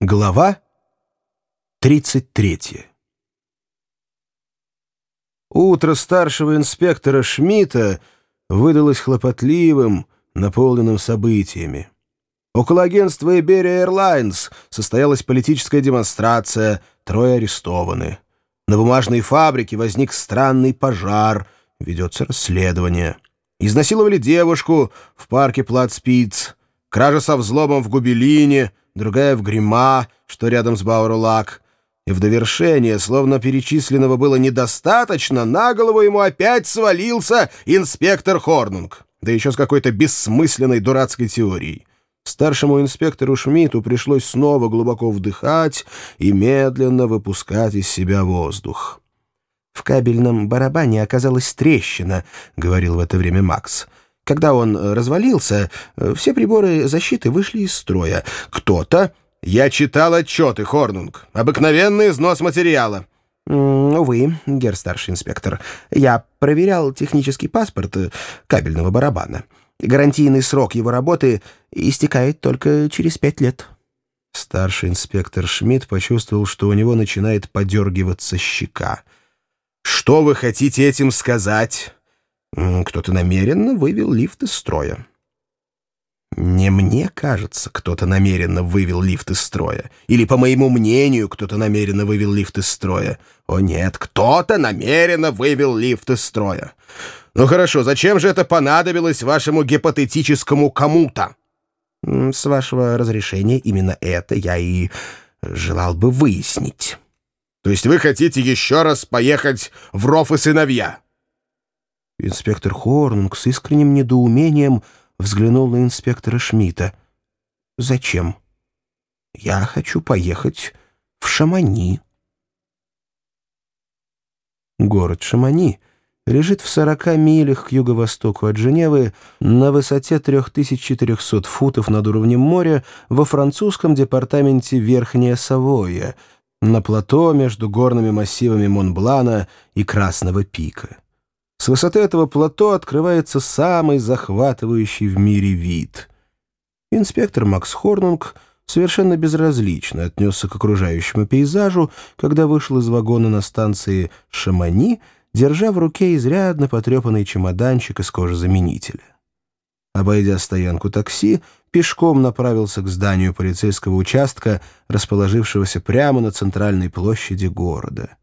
Глава 33 Утро старшего инспектора Шмидта выдалось хлопотливым, наполненным событиями. Около агентства Iberia Airlines состоялась политическая демонстрация, трое арестованы. На бумажной фабрике возник странный пожар, ведется расследование. Изнасиловали девушку в парке Плацпиц, кража со взломом в Губелине, другая в Грима, что рядом с Баурулак. И в довершение, словно перечисленного было недостаточно, на голову ему опять свалился инспектор Хорнунг, да еще с какой-то бессмысленной дурацкой теорией. Старшему инспектору Шмидту пришлось снова глубоко вдыхать и медленно выпускать из себя воздух. «В кабельном барабане оказалась трещина», — говорил в это время Макс. «Когда он э, развалился, э, все приборы защиты вышли из строя. Кто-то...» «Я читал отчеты, Хорнунг. Обыкновенный износ материала». «Увы, гер старший инспектор, я проверял технический паспорт э, кабельного барабана. Гарантийный срок его работы истекает только через пять лет». Старший инспектор Шмидт почувствовал, что у него начинает подергиваться щека. Что вы хотите этим сказать? Кто-то намеренно вывел лифт из строя. Не мне кажется, кто-то намеренно вывел лифт из строя. Или, по моему мнению, кто-то намеренно вывел лифт из строя. О нет, кто-то намеренно вывел лифт из строя. Ну хорошо, зачем же это понадобилось вашему гипотетическому кому-то? С вашего разрешения именно это я и желал бы выяснить. То есть вы хотите еще раз поехать в Ров и сыновья?» Инспектор Хорнунг с искренним недоумением взглянул на инспектора Шмидта. «Зачем? Я хочу поехать в Шамани». Город Шамани лежит в 40 милях к юго-востоку от Женевы на высоте 3400 футов над уровнем моря во французском департаменте Верхняя Савойя — на плато между горными массивами Монблана и Красного пика. С высоты этого плато открывается самый захватывающий в мире вид. Инспектор Макс Хорнунг совершенно безразлично отнесся к окружающему пейзажу, когда вышел из вагона на станции Шамани, держа в руке изрядно потрепанный чемоданчик из кожезаменителя. Обойдя стоянку такси, пешком направился к зданию полицейского участка, расположившегося прямо на центральной площади города.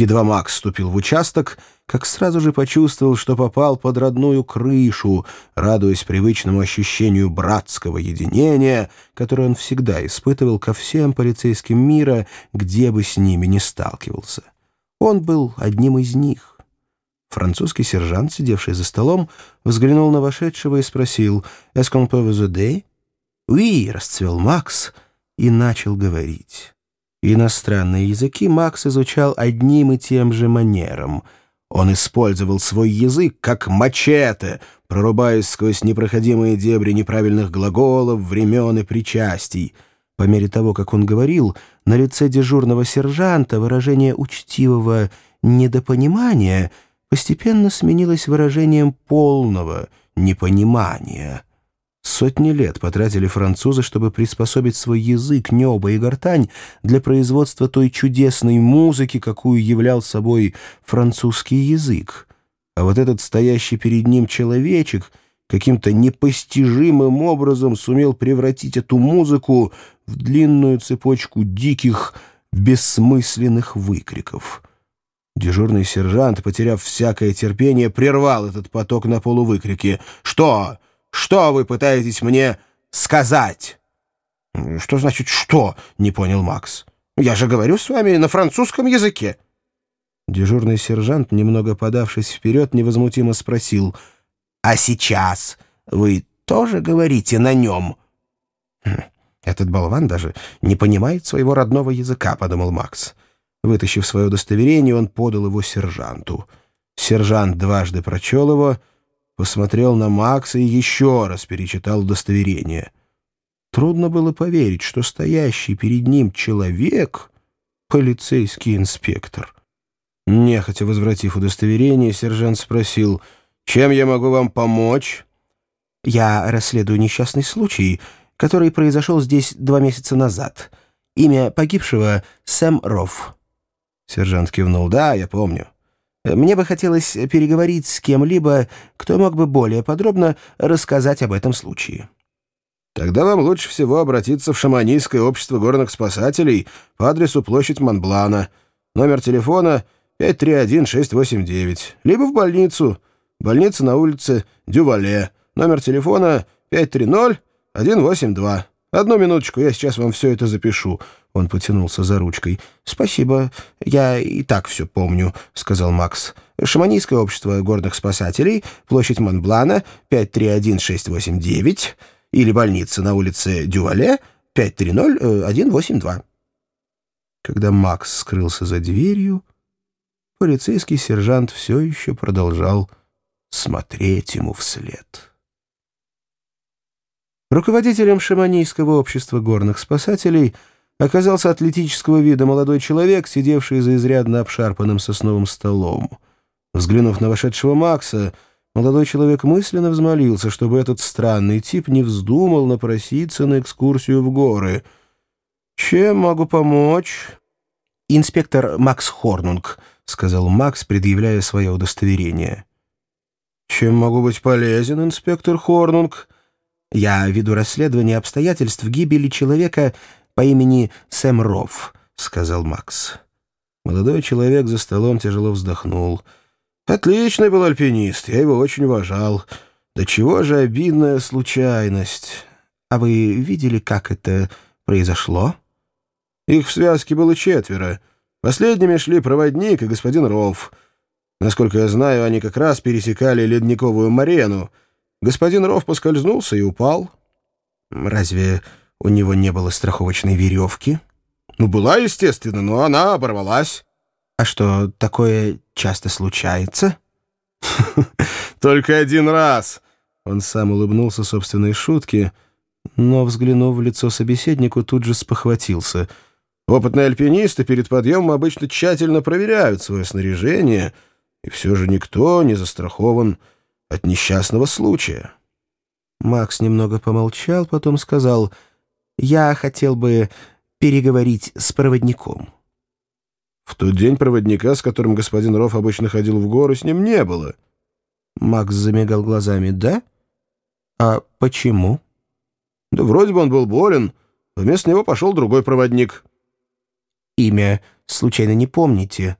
Едва Макс вступил в участок, как сразу же почувствовал, что попал под родную крышу, радуясь привычному ощущению братского единения, которое он всегда испытывал ко всем полицейским мира, где бы с ними ни сталкивался. Он был одним из них. Французский сержант, сидевший за столом, взглянул на вошедшего и спросил «Est-ce qu'on peut vous aider?» Расцвел Макс и начал говорить. Иностранные языки Макс изучал одним и тем же манером. Он использовал свой язык как мачете, прорубаясь сквозь непроходимые дебри неправильных глаголов, времен и причастий. По мере того, как он говорил, на лице дежурного сержанта выражение учтивого недопонимания — постепенно сменилось выражением полного непонимания. Сотни лет потратили французы, чтобы приспособить свой язык, небо и гортань для производства той чудесной музыки, какую являл собой французский язык. А вот этот стоящий перед ним человечек каким-то непостижимым образом сумел превратить эту музыку в длинную цепочку диких, бессмысленных выкриков — Дежурный сержант, потеряв всякое терпение, прервал этот поток на полувыкрике. «Что? Что вы пытаетесь мне сказать?» «Что значит «что»?» — не понял Макс. «Я же говорю с вами на французском языке». Дежурный сержант, немного подавшись вперед, невозмутимо спросил. «А сейчас вы тоже говорите на нем?» «Хм, «Этот болван даже не понимает своего родного языка», — подумал Макс. Вытащив свое удостоверение, он подал его сержанту. Сержант дважды прочел его, посмотрел на Макса и еще раз перечитал удостоверение. Трудно было поверить, что стоящий перед ним человек — полицейский инспектор. Нехотя возвратив удостоверение, сержант спросил, «Чем я могу вам помочь?» «Я расследую несчастный случай, который произошел здесь два месяца назад» Имя погибшего — Сэм Рофф». Сержант кивнул. «Да, я помню». «Мне бы хотелось переговорить с кем-либо, кто мог бы более подробно рассказать об этом случае». Тогда вам лучше всего обратиться в Шаманийское общество горных спасателей по адресу площадь Монблана, номер телефона 531-689, либо в больницу, больница на улице Дювале, номер телефона 530-182. Одну минуточку, я сейчас вам все это запишу». Он потянулся за ручкой. «Спасибо, я и так все помню», — сказал Макс. «Шаманийское общество горных спасателей, площадь Монблана, 531-689» или больница на улице Дювале 530-182. Когда Макс скрылся за дверью, полицейский сержант все еще продолжал смотреть ему вслед. Руководителем Шаманийского общества горных спасателей оказался атлетического вида молодой человек, сидевший за изрядно обшарпанным сосновым столом. Взглянув на вошедшего Макса, Молодой человек мысленно взмолился, чтобы этот странный тип не вздумал напроситься на экскурсию в горы. «Чем могу помочь?» «Инспектор Макс Хорнунг», — сказал Макс, предъявляя свое удостоверение. «Чем могу быть полезен, инспектор Хорнунг?» «Я веду расследование обстоятельств гибели человека по имени Сэм Рофф», — сказал Макс. Молодой человек за столом тяжело вздохнул — Отличный был альпинист, я его очень уважал. Да чего же обидная случайность. А вы видели, как это произошло? Их в связке было четверо. Последними шли проводник и господин Ров. Насколько я знаю, они как раз пересекали ледниковую марену. Господин Ров поскользнулся и упал. Разве у него не было страховочной веревки? Ну, была, естественно, но она оборвалась. А что, такое часто случается? Только один раз. Он сам улыбнулся собственной шутке, но, взглянув в лицо собеседнику, тут же спохватился. Опытные альпинисты перед подъемом обычно тщательно проверяют свое снаряжение, и все же никто не застрахован от несчастного случая. Макс немного помолчал, потом сказал, «Я хотел бы переговорить с проводником». В тот день проводника, с которым господин Ров обычно ходил в горы, с ним не было. Макс замигал глазами. «Да? А почему?» «Да вроде бы он был болен. Вместо него пошел другой проводник». «Имя случайно не помните?»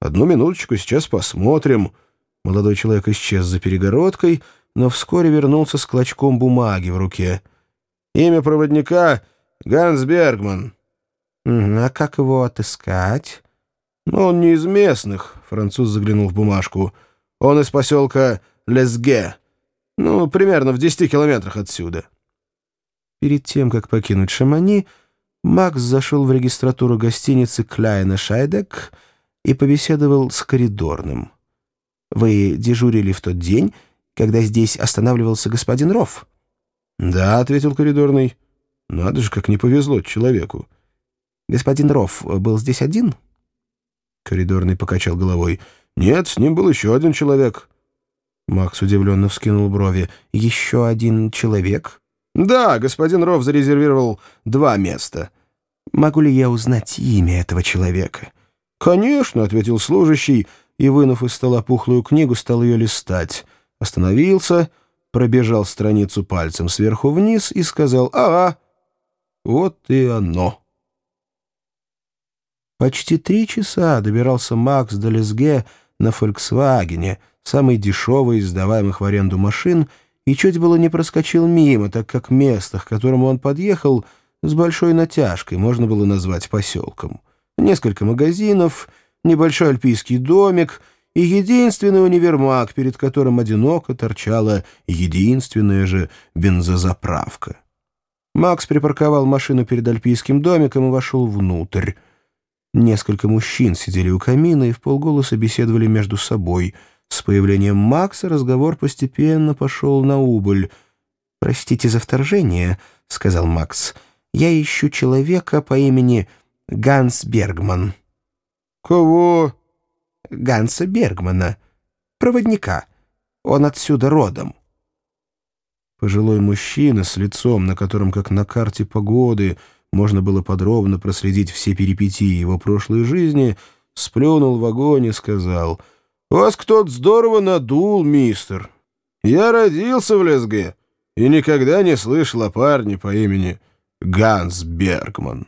«Одну минуточку, сейчас посмотрим». Молодой человек исчез за перегородкой, но вскоре вернулся с клочком бумаги в руке. «Имя проводника — Ганс Бергман». «А как его отыскать?» «Но он не из местных», — француз заглянул в бумажку. «Он из поселка Лесге. Ну, примерно в 10 километрах отсюда». Перед тем, как покинуть Шамани, Макс зашел в регистратуру гостиницы Кляйна Шайдек и побеседовал с коридорным. «Вы дежурили в тот день, когда здесь останавливался господин Ров?» «Да», — ответил коридорный. «Надо же, как не повезло человеку». «Господин Ров был здесь один?» Коридорный покачал головой. «Нет, с ним был еще один человек». Макс удивленно вскинул брови. «Еще один человек?» «Да, господин Ров зарезервировал два места». «Могу ли я узнать имя этого человека?» «Конечно», — ответил служащий, и, вынув из стола пухлую книгу, стал ее листать. Остановился, пробежал страницу пальцем сверху вниз и сказал «Ага, вот и оно». Почти три часа добирался Макс до Лесге на «Фольксвагене», самой дешевой из сдаваемых в аренду машин, и чуть было не проскочил мимо, так как место, к которому он подъехал, с большой натяжкой можно было назвать поселком. Несколько магазинов, небольшой альпийский домик и единственный универмаг, перед которым одиноко торчала единственная же бензозаправка. Макс припарковал машину перед альпийским домиком и вошел внутрь. Несколько мужчин сидели у камина и в полголоса беседовали между собой. С появлением Макса разговор постепенно пошел на убыль. «Простите за вторжение», — сказал Макс. «Я ищу человека по имени Ганс Бергман». «Кого?» «Ганса Бергмана. Проводника. Он отсюда родом». Пожилой мужчина с лицом, на котором, как на карте погоды, можно было подробно проследить все перипетии его прошлой жизни, сплюнул в вагоне и сказал, «Вас кто-то здорово надул, мистер. Я родился в Лесге и никогда не слышал о парне по имени Ганс Бергман».